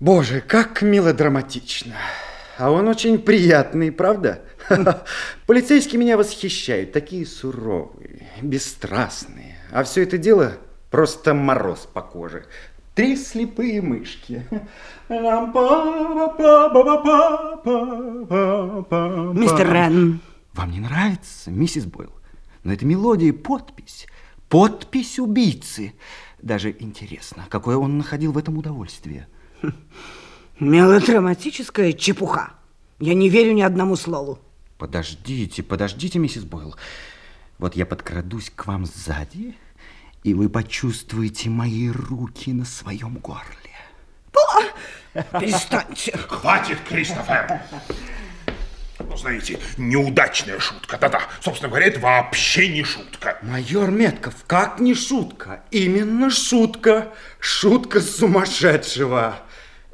Боже, как мелодраматично. А он очень приятный, правда? Полицейские меня восхищают, такие суровые, бесстрастные. А все это дело просто мороз по коже. Три слепые мышки. Мистер Рен. Вам не нравится, миссис Бойл? Но это мелодия подпись. Подпись убийцы. Даже интересно, какое он находил в этом удовольствие. Мелодраматическая чепуха. Я не верю ни одному слову. Подождите, подождите, миссис Бойл. Вот я подкрадусь к вам сзади, и вы почувствуете мои руки на своем горле. Перестаньте. Хватит, Кристофер. Ну, знаете, неудачная шутка. Да-да, собственно говоря, это вообще не шутка. Майор Метков, как не шутка? Именно шутка. Шутка сумасшедшего.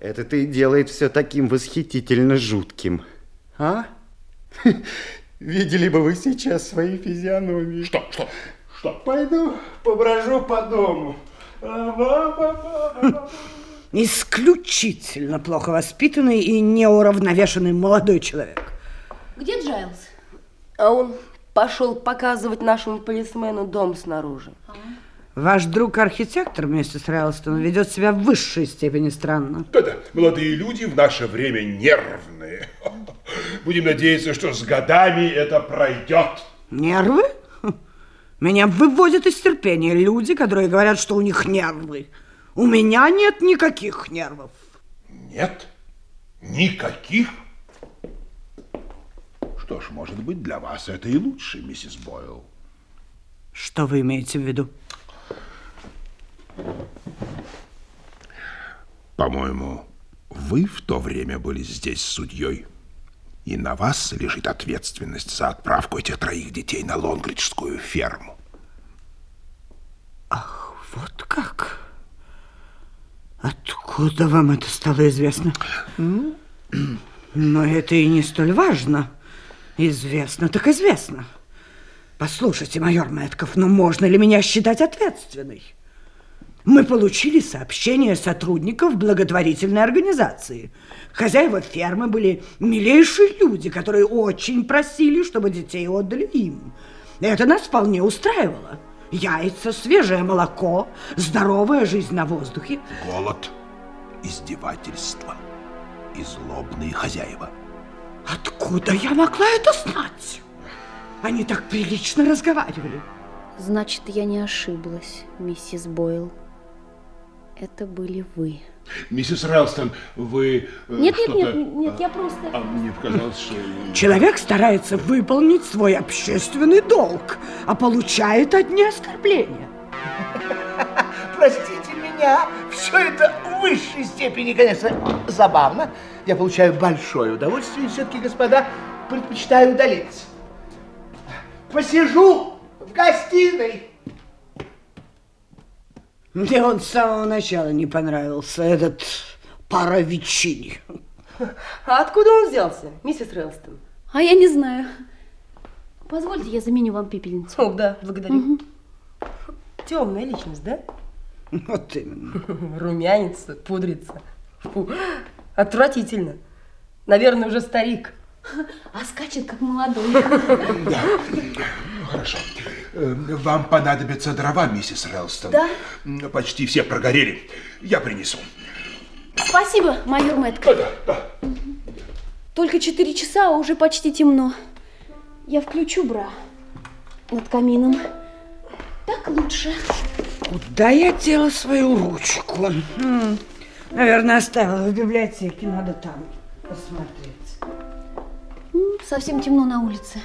Это-то и делает все таким восхитительно жутким. А? Видели бы вы сейчас свои физиономии. Что, что, что? Пойду поброжу по дому. Исключительно плохо воспитанный и неуравновешенный молодой человек. Где Джайлз? А он пошел показывать нашему полисмену дом снаружи. Ваш друг-архитектор вместе с Райлстон ведет себя в высшей степени странно. Да-да, молодые люди в наше время нервные. Будем надеяться, что с годами это пройдет. Нервы? Меня выводят из терпения люди, которые говорят, что у них нервы. У меня нет никаких нервов. Нет? Никаких? Что ж, может быть, для вас это и лучше, миссис Бойл. Что вы имеете в виду? По-моему, вы в то время были здесь судьей, и на вас лежит ответственность за отправку этих троих детей на Лонгриджскую ферму. Ах, вот как? Откуда вам это стало известно? Но это и не столь важно. Известно так известно. Послушайте, майор Мэтков, но можно ли меня считать ответственной? Мы получили сообщение сотрудников благотворительной организации. Хозяева фермы были милейшие люди, которые очень просили, чтобы детей отдали им. Это нас вполне устраивало. Яйца, свежее молоко, здоровая жизнь на воздухе. Голод, издевательство и злобные хозяева. Откуда я могла это знать? Они так прилично разговаривали. Значит, я не ошиблась, миссис Бойл. Это были вы. Миссис Релстон, вы... э, Нет, нет, нет, нет, я просто... А мне показалось, что... Человек старается выполнить свой общественный долг, а получает одни оскорбления. Простите меня, все это в высшей степени, конечно, забавно. Я получаю большое удовольствие, и все-таки, господа, предпочитаю удалиться. Посижу в гостиной. Мне он с самого начала не понравился, этот Паровичини. А откуда он взялся, миссис Релстон? А я не знаю. Позвольте, я заменю вам пепельницу. О, да, благодарю. Темная личность, да? Вот именно. Румянится, пудрится. Фу, отвратительно. Наверное, уже старик. А скачет, как молодой. Хорошо. Э, Вам понадобятся дрова, миссис Релстон. Да. Почти все прогорели. Я принесу. Спасибо, майор Мэтт. Только четыре часа, а уже почти темно. Я включу бра над камином. Так лучше. Куда я дела свою ручку? М, Наверное, оставила в библиотеке. Надо там посмотреть. Совсем темно на улице.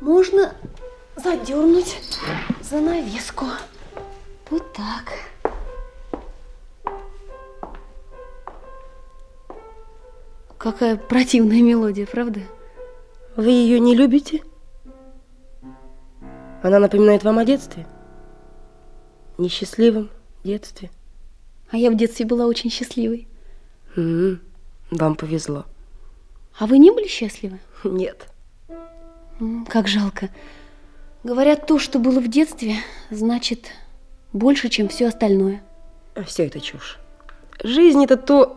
Можно задернуть занавеску. Вот так. Какая противная мелодия, правда? Вы ее не любите? Она напоминает вам о детстве? Несчастливом детстве? А я в детстве была очень счастливой. М, Вам повезло. А вы не были счастливы? Нет. М, Как жалко. Говорят, то, что было в детстве, значит больше, чем все остальное. Все это чушь. Жизнь это то,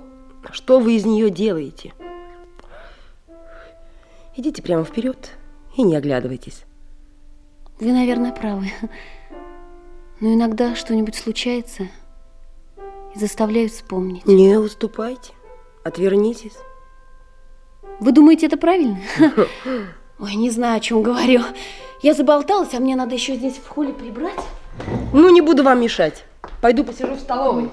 что вы из нее делаете. Идите прямо вперед и не оглядывайтесь. Вы, наверное, правы. Но иногда что-нибудь случается и заставляет вспомнить. Не уступайте, отвернитесь. Вы думаете, это правильно? Ой, не знаю, о чем говорю. Я заболталась, а мне надо еще здесь в холле прибрать. Ну, не буду вам мешать. Пойду посижу в столовой.